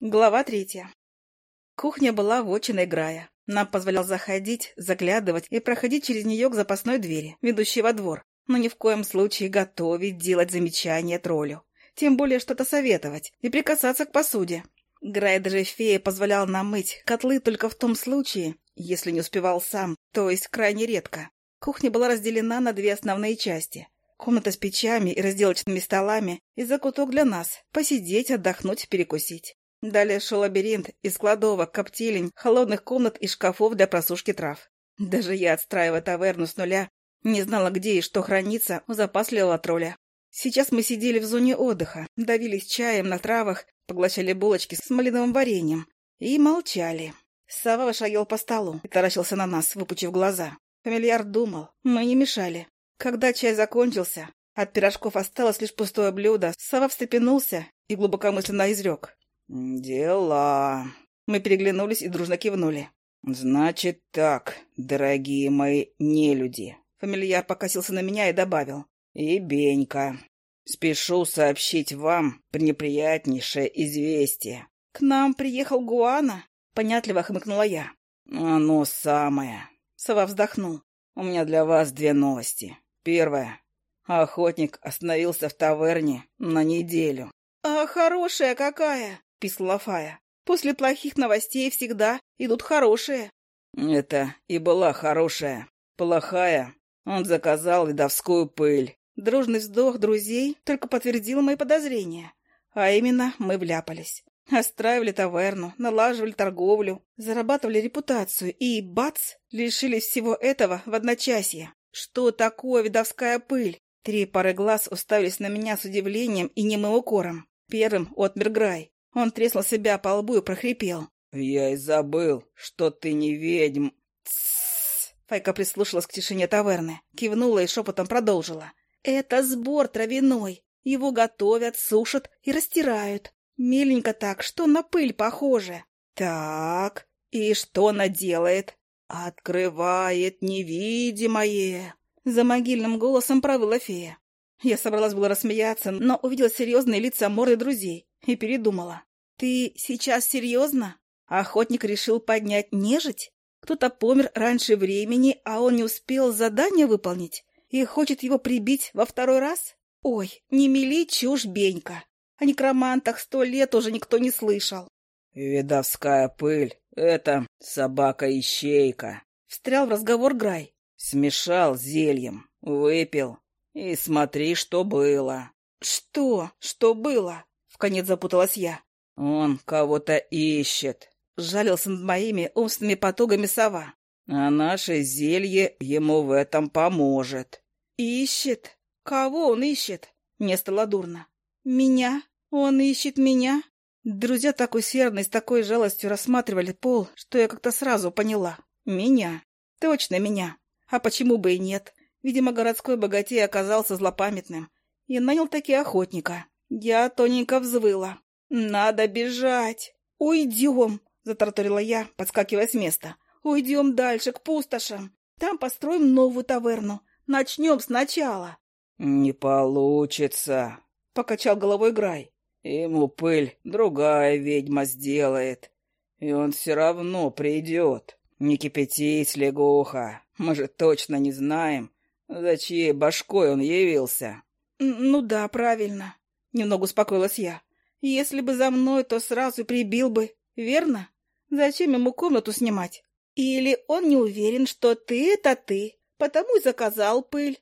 Глава третья. Кухня была вотчиной Грая. Нам позволял заходить, заглядывать и проходить через нее к запасной двери, ведущей во двор, но ни в коем случае готовить, делать замечания троллю. Тем более что-то советовать и прикасаться к посуде. Грай даже фея позволял нам мыть котлы только в том случае, если не успевал сам, то есть крайне редко. Кухня была разделена на две основные части. Комната с печами и разделочными столами и закуток для нас, посидеть, отдохнуть, перекусить. Далее шел лабиринт из кладовок, коптилень, холодных комнат и шкафов для просушки трав. Даже я, отстраивая таверну с нуля, не знала, где и что хранится у запасливого тролля. Сейчас мы сидели в зоне отдыха, давились чаем на травах, поглощали булочки с малиновым вареньем и молчали. Сава шагал по столу и таращился на нас, выпучив глаза. Фамильяр думал, мы не мешали. Когда чай закончился, от пирожков осталось лишь пустое блюдо, Сава встрепенулся и глубокомысленно изрек. «Дела...» Мы переглянулись и дружно кивнули. «Значит так, дорогие мои нелюди». Фамильяр покосился на меня и добавил. «И Бенька, спешу сообщить вам пренеприятнейшее известие». «К нам приехал Гуана?» — понятливо хмыкнула я. «Оно самое». Сова вздохнул. «У меня для вас две новости. Первая. Охотник остановился в таверне на неделю». «А хорошая какая!» — пискнула Фая. «После плохих новостей всегда идут хорошие». «Это и была хорошая. Плохая. Он заказал видовскую пыль». Дружный вздох друзей только подтвердил мои подозрения. А именно, мы вляпались. Остраивали таверну, налаживали торговлю, зарабатывали репутацию и, бац, лишились всего этого в одночасье. Что такое видовская пыль? Три пары глаз уставились на меня с удивлением и немым укором. Первым отмер Грай. Он треснул себя по лбу и прохрипел. «Я и забыл, что ты не ведьм». «Тссс!» Файка прислушалась к тишине таверны, кивнула и шепотом продолжила. «Это сбор травяной. Его готовят, сушат и растирают. Миленько так, что на пыль похоже. Так, и что она делает? Открывает невидимое!» За могильным голосом провыла фея. Я собралась было рассмеяться, но увидела серьезные лица морды друзей и передумала. «Ты сейчас серьезно? Охотник решил поднять нежить? Кто-то помер раньше времени, а он не успел задание выполнить и хочет его прибить во второй раз? Ой, не мели чушь, Бенька. О некромантах сто лет уже никто не слышал». «Видовская пыль — это собака-ищейка», — встрял в разговор Грай. «Смешал зельем, выпил, и смотри, что было. Что? Что было? Вконец запуталась я. Он кого-то ищет. Жалился над моими умственными потугами сова. А наше зелье ему в этом поможет. Ищет? Кого он ищет? Мне стало дурно. Меня? Он ищет меня? Друзья так усердно и с такой жалостью рассматривали пол, что я как-то сразу поняла. Меня. Точно меня. А почему бы и нет? Видимо, городской богатей оказался злопамятным и нанял таки охотника. Я тоненько взвыла. «Надо бежать! Уйдем!» — затарторила я, подскакивая с места. «Уйдем дальше, к пустошам. Там построим новую таверну. Начнем сначала». «Не получится», — покачал головой Грай. «Ему пыль другая ведьма сделает, и он все равно придет. Не кипятись, лягуха, мы же точно не знаем, за чьей башкой он явился? Ну да, правильно. Немного успокоилась я. Если бы за мной, то сразу прибил бы, верно? Зачем ему комнату снимать? Или он не уверен, что ты — это ты, потому и заказал пыль.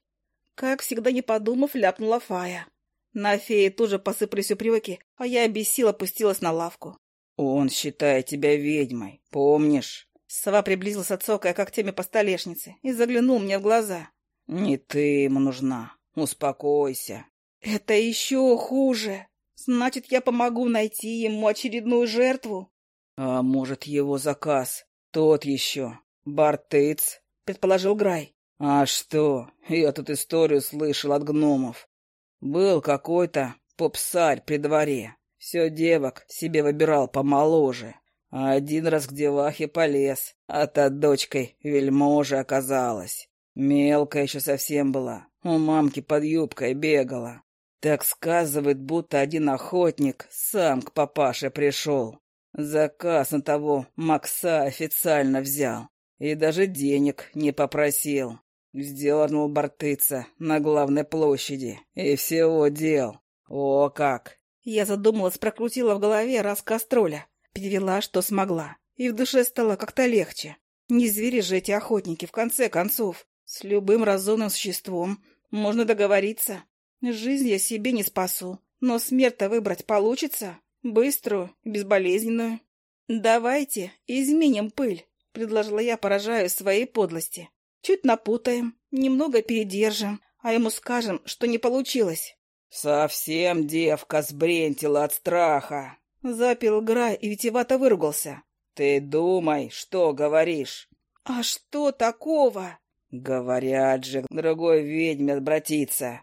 Как всегда, не подумав, ляпнула Фая. На феи тут же посыпались упреки, а я без сил опустилась на лавку. «Он считает тебя ведьмой, помнишь?» Сова приблизился, цокая когтями по столешнице, и заглянул мне в глаза. «Не ты ему нужна. Успокойся». «Это еще хуже. Значит, я помогу найти ему очередную жертву?» «А может, его заказ? Тот еще. Бартыц?» — предположил Грай. «А что? Я тут историю слышал от гномов. Был какой-то попсарь при дворе. Все девок себе выбирал помоложе. А один раз к девахе полез, а та дочкой вельможа оказалась. Мелкая еще совсем была, у мамки под юбкой бегала. Так сказывает, будто один охотник сам к папаше пришел. Заказ на того Макса официально взял. И даже денег не попросил. Сдернул бортыца на главной площади. И всего дел. О, как! Я задумалась, прокрутила в голове рассказ тролля. Перевела, что смогла. И в душе стало как-то легче. Не звери же эти охотники, в конце концов. С любым разумным существом можно договориться. Жизнь я себе не спасу, но смерть-то выбрать получится. Быструю, безболезненную. «Давайте изменим пыль», — предложила я, поражаясь своей подлости. «Чуть напутаем, немного передержим, а ему скажем, что не получилось». «Совсем девка сбрентила от страха», — запил Грай и витивато выругался. «Ты думай, что говоришь». «А что такого?» «Говорят же, к другой ведьме обратиться.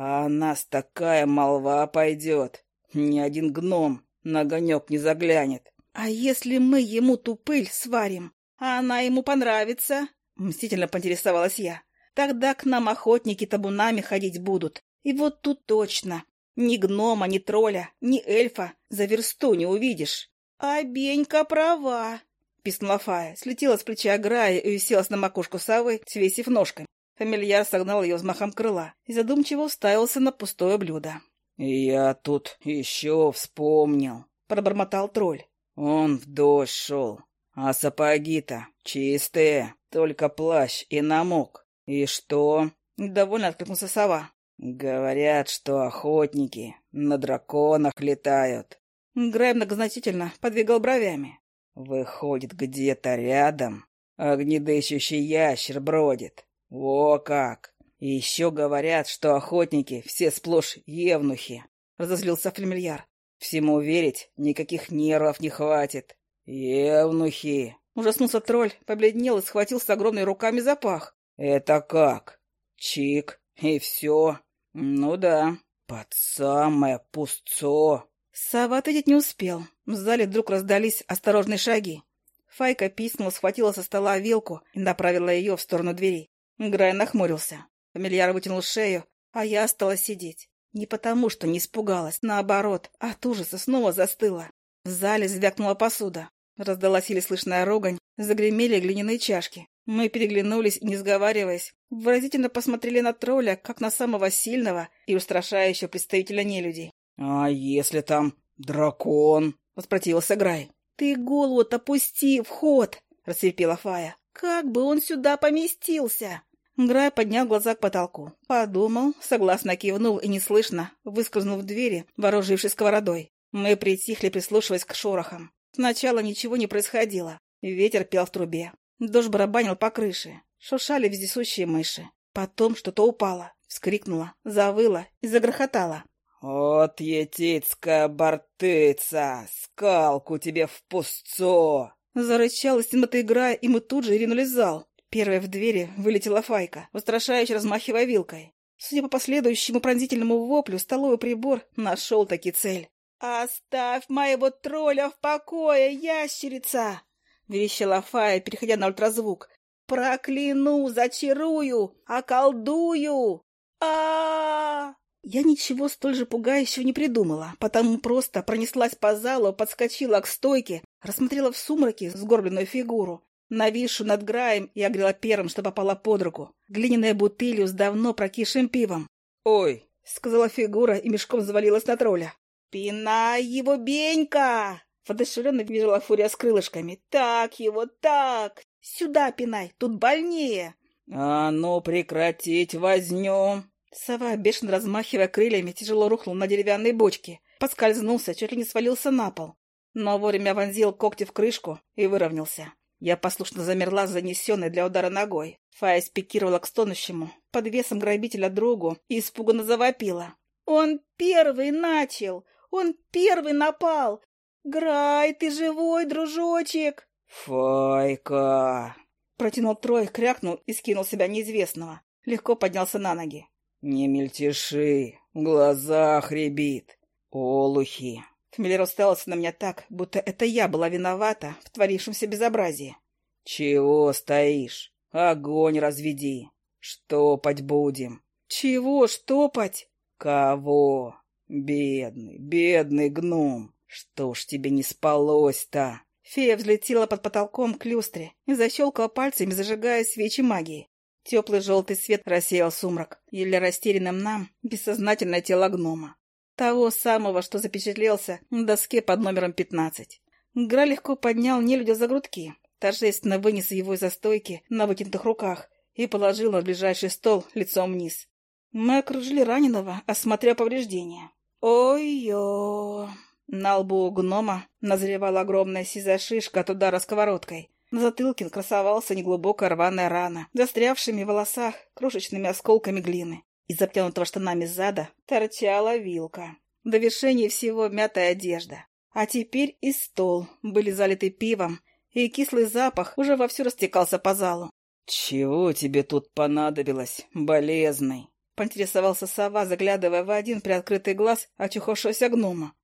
А о нас такая молва пойдет. Ни один гном на огонек не заглянет. А если мы ему ту пыль сварим, а она ему понравится? Мстительно поинтересовалась я. Тогда к нам охотники табунами ходить будут. И вот тут точно. Ни гнома, ни тролля, ни эльфа за версту не увидишь. А Бенька права, пискнула Фая, слетела с плеча Грая и уселась на макушку совы, свесив ножками. Фамильяр согнал ее взмахом крыла и задумчиво уставился на пустое блюдо. «Я тут еще вспомнил», — пробормотал тролль. «Он в дождь шел, а сапоги-то чистые, только плащ и намок. И что?» — недовольно откликнулся сова. «Говорят, что охотники на драконах летают». Грай многозначительно подвигал бровями. «Выходит, где-то рядом огнедыщущий ящер бродит. О как! И еще говорят, что охотники все сплошь евнухи, — разозлился фамильяр. Всему верить никаких нервов не хватит. Евнухи. Ужаснулся тролль, побледнел и схватился огромными руками за пах. Это как? Чик, и все. Ну да, под самое пустцо. Сова ответить не успел. В зале вдруг раздались осторожные шаги. Файка писнула, схватила со стола вилку и направила ее в сторону двери. Грай нахмурился. Фамильяр вытянул шею, а я осталась сидеть. Не потому, что не испугалась, наоборот, от ужаса снова застыла. В зале звякнула посуда. Раздалась еле слышная ругань, загремели глиняные чашки. Мы переглянулись и, не сговариваясь, выразительно посмотрели на тролля, как на самого сильного и устрашающего представителя нелюдей. «А если там дракон?» — воспротивился Грай. «Ты голову-то пусти в ход!» — Фая. «Как бы он сюда поместился?» Грай поднял глаза к потолку. Подумал, согласно кивнул и неслышно, выскользнув в двери, вооружившись сковородой. Мы притихли, прислушиваясь к шорохам. Сначала ничего не происходило. Ветер пел в трубе. Дождь барабанил по крыше. Шуршали вездесущие мыши. Потом что-то упало, вскрикнуло, завыло и загрохотало. «От етицкая бортыца! Скалку тебе в пустцо!» Зарычал из темноты играя, и мы тут же ринулись в зал. Первая в двери вылетела Файка, устрашающе размахивая вилкой. Судя по последующему пронзительному воплю, столовый прибор нашел таки цель. «Оставь моего тролля в покое, ящерица!» — верещала Фая, переходя на ультразвук. «Прокляну, зачарую, околдую! а, -а, -а Я ничего столь же пугающего не придумала, потому просто пронеслась по залу, подскочила к стойке, рассмотрела в сумраке сгорбленную фигуру нависшую над Граем и огрела первым, что попало под руку. Глиняная бутылью с давно прокисшим пивом. «Ой!» — сказала фигура и мешком завалилась на тролля. «Пинай его, Бенька!» Водошевленно бежала фурия с крылышками. «Так его, так! Сюда пинай, тут больнее!» «А ну прекратить возню!» Сова, бешено размахивая крыльями, тяжело рухнул на деревянной бочке. Поскользнулся, чуть ли не свалился на пол. Но вовремя вонзил когти в крышку и выровнялся. Я послушно замерла, занесенной для удара ногой. Фая спикировала к стонущему, под весом грабителя другу, и испуганно завопила. «Он первый начал! Он первый напал! Грай, ты живой, дружочек!» «Файка!» Протянул Трой, крякнул и скинул себя неизвестного. Легко поднялся на ноги. «Не мельтеши, в глазах рябит. Олухи, Фамильяр уставился на меня так, будто это я была виновата в творившемся безобразии. «Чего стоишь? Огонь разведи. Штопать будем». «Чего штопать?» «Кого? Бедный, бедный гном. Что ж тебе не спалось-то? Фея взлетела под потолком к люстре и защелкала пальцами, зажигая свечи магии. Теплый желтый свет рассеял сумрак, еле растерянным нам бессознательное тело гнома. Того самого, что запечатлелся на доске под номером пятнадцать. Гра легко поднял нелюдя за грудки, торжественно вынес его из застойки на вытянутых руках и положил на ближайший стол лицом вниз. Мы окружили раненого, осмотря повреждения. Ой-ё! На лбу у гнома назревала огромная сизая шишка от удара сковородкой. На затылке красовался неглубокая рваная рана, застрявшими в волосах крошечными осколками глины. Из обтянутого штанами зада торчала вилка. До вершения всего мятая одежда. А теперь и стол были залиты пивом, и кислый запах уже вовсю растекался по залу. «Чего тебе тут понадобилось, болезный?» — поинтересовался сова, заглядывая в один приоткрытый глаз очухавшегося гнома.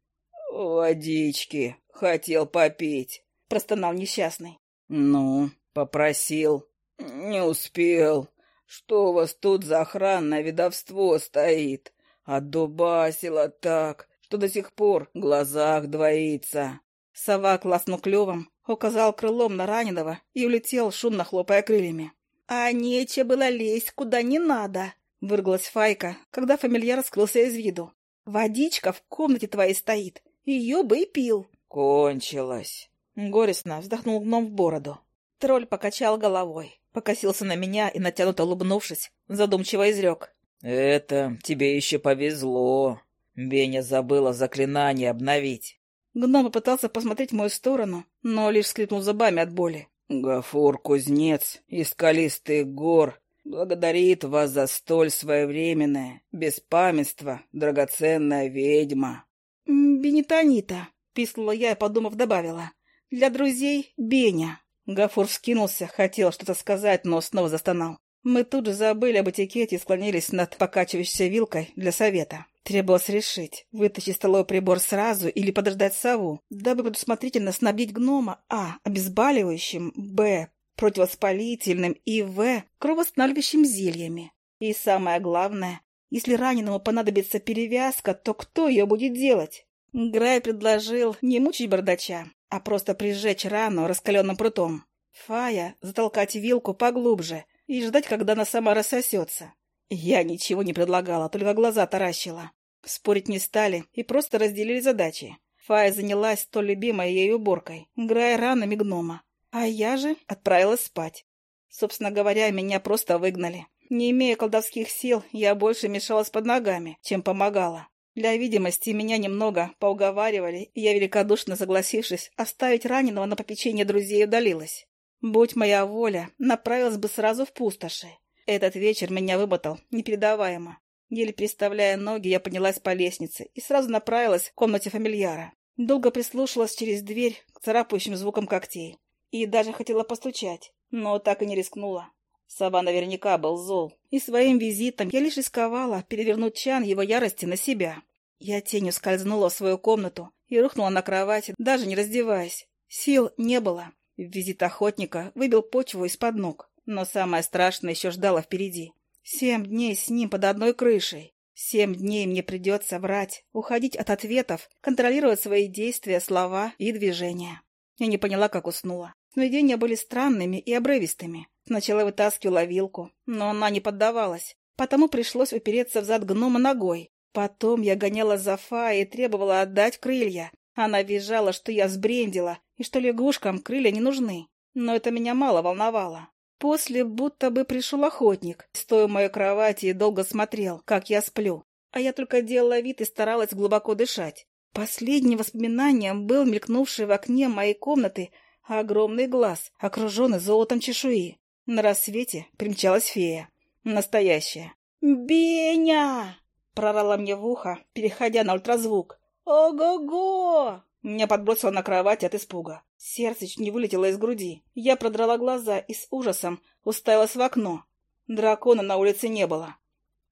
«Водички. Хотел попить», — простонал несчастный. «Ну, попросил. Не успел. Что у вас тут за охранное ведовство стоит? Отдубасило так, что до сих пор в глазах двоится». Сова класснул клювом, указал крылом на раненого и улетел, шумно хлопая крыльями. «А нече было лезть куда не надо», — вырглась Файка, когда фамильяр скрылся из виду. «Водичка в комнате твоей стоит. Ее бы и пил». «Кончилось». Горестно вздохнул гном в бороду. Тролль покачал головой, покосился на меня и, натянуто улыбнувшись, задумчиво изрек. «Это тебе еще повезло. Беня забыла заклинание обновить». Гном попытался посмотреть в мою сторону, но лишь скрипнул зубами от боли. «Гафур Кузнец из скалистых гор благодарит вас за столь своевременное беспамятство, драгоценная ведьма». «Бенитонита», — пискнула я и, подумав, добавила. «Для друзей — Беня». Гафур вскинулся, хотел что-то сказать, но снова застонал. Мы тут же забыли об этикете и склонились над покачивающейся вилкой для совета. Требовалось решить, вытащить столовый прибор сразу или подождать сову, дабы предусмотрительно снабдить гнома а. обезболивающим, б. противовоспалительным и в. кровоостанавливающим зельями. И самое главное, если раненому понадобится перевязка, то кто ее будет делать? Грай предложил не мучить бардача, а просто прижечь рану раскаленным прутом. Фая затолкать вилку поглубже и ждать, когда она сама рассосется. Я ничего не предлагала, только глаза таращила. Спорить не стали и просто разделили задачи. Фая занялась столь любимой ей уборкой, играя ранами гнома. А я же отправилась спать. Собственно говоря, меня просто выгнали. Не имея колдовских сил, я больше мешалась под ногами, чем помогала. Для видимости меня немного поуговаривали, и я, великодушно согласившись, оставить раненого на попечение друзей удалилась. Будь моя воля, направилась бы сразу в пустоши. Этот вечер меня вымотал непередаваемо. Еле переставляя ноги, я поднялась по лестнице и сразу направилась в комнате фамильяра. Долго прислушалась через дверь к царапающим звукам когтей. И даже хотела постучать, но так и не рискнула. Сова наверняка был зол, и своим визитом я лишь рисковала перевернуть чан его ярости на себя. Я тенью скользнула в свою комнату и рухнула на кровати, даже не раздеваясь. Сил не было. Визит охотника выбил почву из-под ног. Но самое страшное еще ждало впереди. Семь дней с ним под одной крышей. Семь дней мне придется врать, уходить от ответов, контролировать свои действия, слова и движения. Я не поняла, как уснула. Сновидения были странными и обрывистыми. Сначала вытаскивала вилку, но она не поддавалась. Потому пришлось упереться в зад гнома ногой. Потом я гоняла за Фа и требовала отдать крылья. Она визжала, что я сбрендила, и что лягушкам крылья не нужны. Но это меня мало волновало. После будто бы пришел охотник, стоя в моей кровати и долго смотрел, как я сплю. А я только делала вид и старалась глубоко дышать. Последним воспоминанием был мелькнувший в окне моей комнаты огромный глаз, окруженный золотом чешуи. На рассвете примчалась фея. Настоящая. «Беня!» — прорала мне в ухо, переходя на ультразвук. «Ого-го!» Меня подбросило на кровать от испуга. Сердце чуть не вылетело из груди. Я продрала глаза и с ужасом уставилась в окно. Дракона на улице не было.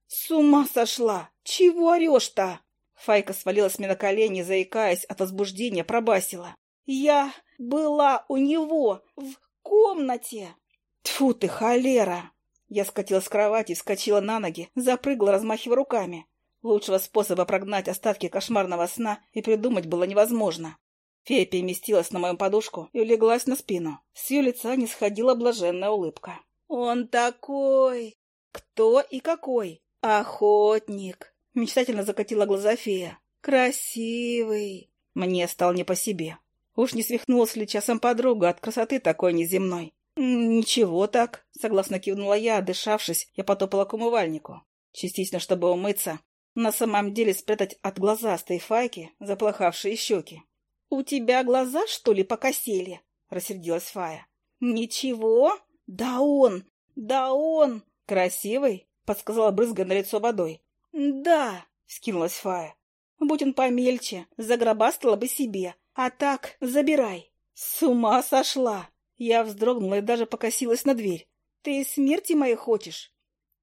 «С ума сошла! Чего орешь-то?» Файка свалилась мне на колени, заикаясь от возбуждения, пробасила. «Я была у него в комнате!» Тфу ты, холера! Я скатилась с кровати, вскочила на ноги, запрыгала, размахивая руками. Лучшего способа прогнать остатки кошмарного сна и придумать было невозможно. Фея переместилась на мою подушку и улеглась на спину. С ее лица не сходила блаженная улыбка. «Он такой! Кто и какой? Охотник!» Мечтательно закатила глаза фея. «Красивый!» Мне стал не по себе. Уж не свихнулась ли часом подруга от красоты такой неземной? «Ничего так», — согласно кивнула я, отдышавшись, я потопала к умывальнику. Частично, чтобы умыться, на самом деле спрятать от глазастой файки заплохавшие щеки. «У тебя глаза, что ли, покосели?» — рассердилась Фая. «Ничего? Да он! Да он!» «Красивый?» — подсказала брызга на лицо водой. «Да!» — скинулась Фая. «Будь он помельче, загробастала бы себе, а так забирай». «С ума сошла!» Я вздрогнула и даже покосилась на дверь. «Ты смерти моей хочешь?»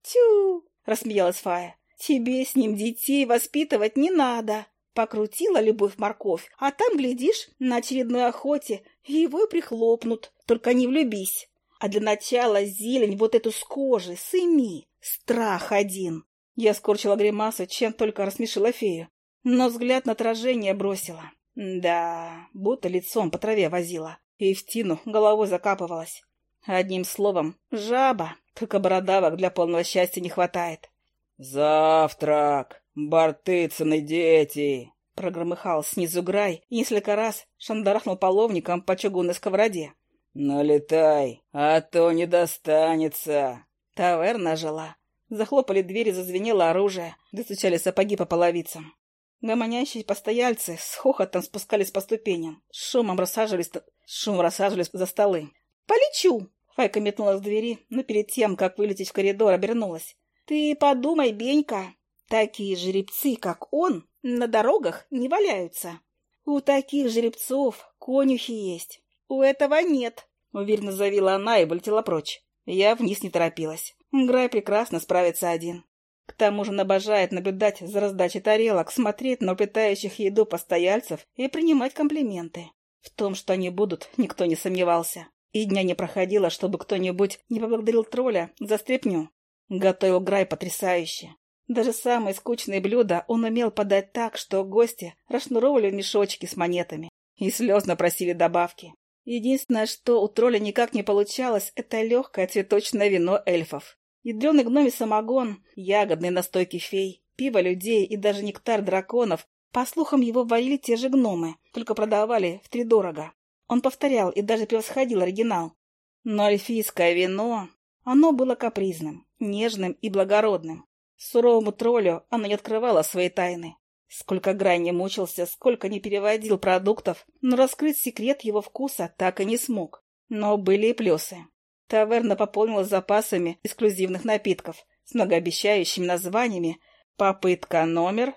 «Тю!» — рассмеялась Фая. «Тебе с ним детей воспитывать не надо!» Покрутила любовь-морковь, а там, глядишь, на очередной охоте его и прихлопнут. Только не влюбись. А для начала зелень вот эту с кожи сыми. Страх один. Я скорчила гримасу, чем только рассмешила фею. Но взгляд на отражение бросила. Да, будто лицом по траве возила. И в тину головой закапывалась. Одним словом, жаба. Только бородавок для полного счастья не хватает. «Завтрак! Бартыцыны дети!» Прогромыхал снизу Грай и несколько раз шандарахнул половником по чугунной сковороде. «Налетай, а то не достанется!» Таверна жила. Захлопали двери, зазвенело оружие, достучали сапоги по половицам. Гомонящие постояльцы с хохотом спускались по ступеням, с шумом рассаживались, с рассаживались за столы. «Полечу!» Файка метнулась к двери, но перед тем, как вылететь в коридор, обернулась. Ты подумай, Бенька, такие жеребцы, как он, на дорогах не валяются. У таких жеребцов конюхи есть. У этого нет, уверенно заявила она и вылетела прочь. Я вниз не торопилась. Грай прекрасно справится один. К тому же он обожает наблюдать за раздачей тарелок, смотреть на уплетающих еду постояльцев и принимать комплименты. В том, что они будут, никто не сомневался. И дня не проходило, чтобы кто-нибудь не поблагодарил тролля за стряпню. Готовил Грай потрясающе. Даже самые скучные блюда он умел подать так, что гости расшнуровывали мешочки с монетами и слезно просили добавки. Единственное, что у тролля никак не получалось, это легкое цветочное вино эльфов. Ядреный гноми самогон, ягодные настойки фей, пиво людей и даже нектар драконов. По слухам, его варили те же гномы, только продавали втридорого. Он повторял и даже превосходил оригинал. Но эльфийское вино, оно было капризным нежным и благородным. Суровому троллю она не открывала свои тайны. Сколько Грай не мучился, сколько не переводил продуктов, но раскрыть секрет его вкуса так и не смог. Но были и плюсы. Таверна пополнилась запасами эксклюзивных напитков с многообещающими названиями. «Попытка номер»,